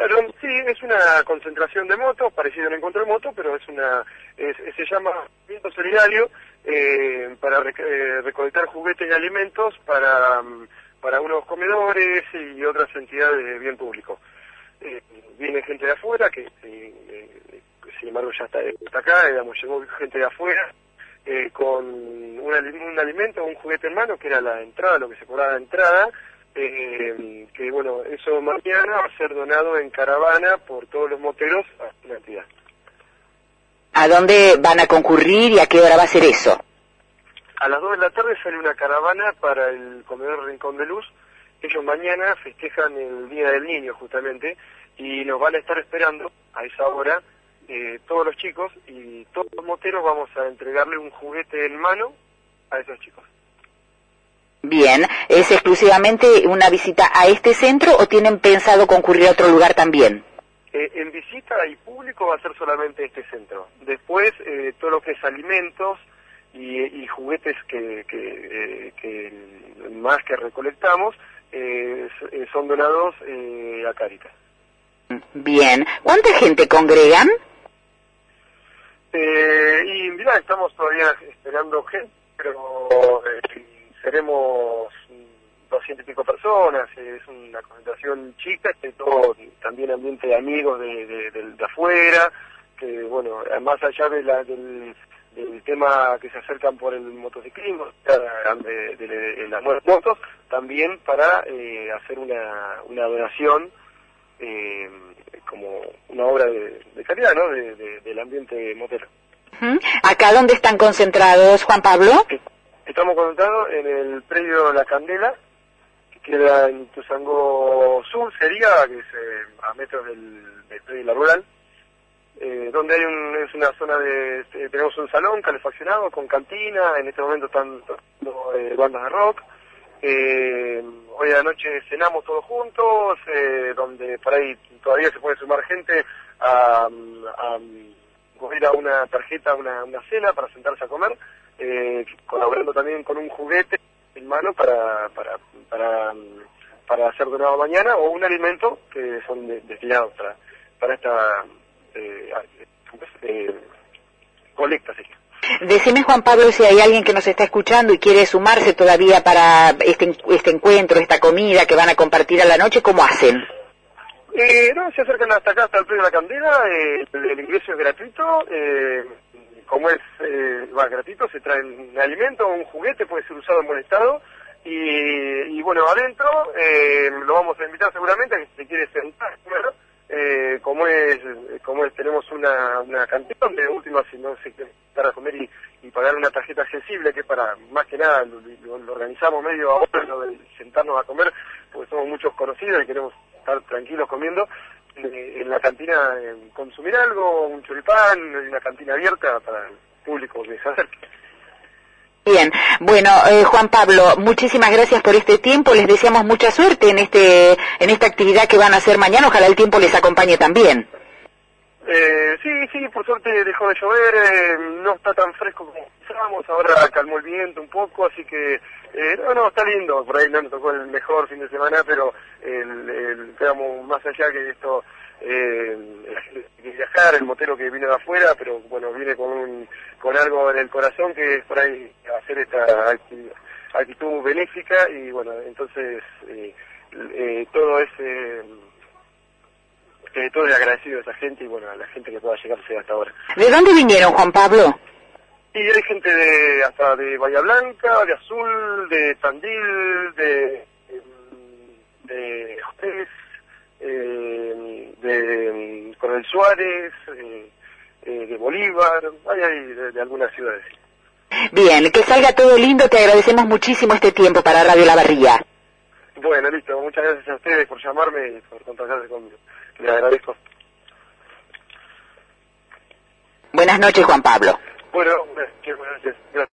Claro, sí, es una concentración de motos, parecido a un encuentro de moto, pero es una, se llama movimiento solidario eh, para eh, recolectar juguetes y alimentos para, mm, para unos comedores y otras entidades de bien público. Eh, viene gente de afuera, que sin embargo ya está, acá, digamos, llegó gente de afuera, con un, un alimento, un juguete en mano, que era la entrada, lo que se cobraba la entrada, eh, que bueno, eso mañana va a ser donado en caravana por todos los moteros a la entidad. ¿A dónde van a concurrir y a qué hora va a ser eso? A las 2 de la tarde sale una caravana para el comedor Rincón de Luz. Ellos mañana festejan el Día del Niño justamente y nos van a estar esperando a esa hora eh, todos los chicos y todos los moteros vamos a entregarle un juguete en mano a esos chicos. Bien, ¿es exclusivamente una visita a este centro o tienen pensado concurrir a otro lugar también? Eh, en visita y público va a ser solamente este centro. Después, eh, todo lo que es alimentos y, juguetes que, que, más que recolectamos eh, son donados a Caritas. Bien, ¿cuánta gente congregan? y mira, estamos todavía esperando gente, pero seremos doscientos y pico personas, es una concentración chica, que todo también ambiente de amigos de, de, afuera, que bueno, más allá de la, del, tema que se acercan por el motociclismo, de, de, las nuevas motos, también para eh, hacer una, una donación eh, como una obra de, calidad, ¿no?, del ambiente motero. ¿Acá dónde están concentrados, Juan Pablo? Estamos conectados en el predio La Candela, que queda en Tuzango Sur, sería, que es eh, a metros del, predio La Rural, eh, donde hay un, es una zona de, este, tenemos un salón calefaccionado con cantina, en este momento están eh, bandas de rock, hoy a la noche cenamos todos juntos, donde por ahí todavía se puede sumar gente a, a una tarjeta, una, una cena para sentarse a comer, eh, colaborando también con un juguete en mano para, para, para, para donado mañana o un alimento que son destinados para, para esta eh, eh, colecta. Decime, Juan Pablo, si hay alguien que nos está escuchando y quiere sumarse todavía para este, este encuentro, esta comida que van a compartir a la noche, ¿cómo hacen? Eh, no, se acercan hasta acá, hasta el predio de la candela, eh, el, ingreso es gratuito, eh, como es eh, va gratuito, se trae un alimento, un juguete, puede ser usado en buen estado. Y, bueno, adentro eh, lo vamos a invitar seguramente a que se quiere sentar, eh, como es, como es, tenemos una, una cantina de última, si no se quiere a comer y, pagar una tarjeta accesible, que para, más que nada, lo, organizamos medio ahora, lo de sentarnos a comer, porque somos muchos conocidos y queremos estar tranquilos comiendo, en la cantina consumir algo, un choripán, una cantina abierta para el público que se acerque. Bien, bueno, eh, Juan Pablo, muchísimas gracias por este tiempo. Les deseamos mucha suerte en este en esta actividad que van a hacer mañana. Ojalá el tiempo les acompañe también. Eh, sí, sí, por suerte dejó de llover, eh, no está tan fresco como pensábamos, ahora calmó el viento un poco, así que, eh, no, no, está lindo, por ahí no nos tocó el mejor fin de semana, pero el, el, más allá que esto, eh, viajar, el motero que vino de afuera, pero bueno, viene con un, con algo en el corazón que es por ahí hacer esta actitud benéfica y bueno, entonces eh, eh, todo eh, todo agradecido a esa gente y bueno, a la gente que pueda llegarse hasta ahora. ¿De dónde vinieron, Juan Pablo? Y hay gente de hasta de Bahía Blanca, de Azul, de Tandil, de de Juárez, eh, de Coronel Suárez, eh, eh, de Bolívar, hay ahí de, algunas ciudades. Bien, que salga todo lindo, te agradecemos muchísimo este tiempo para Radio La Barría. Bueno, listo, muchas gracias a ustedes por llamarme y por contactarse conmigo. Le agradezco. Buenas noches, Juan Pablo. Bueno, buenas noches. Gracias.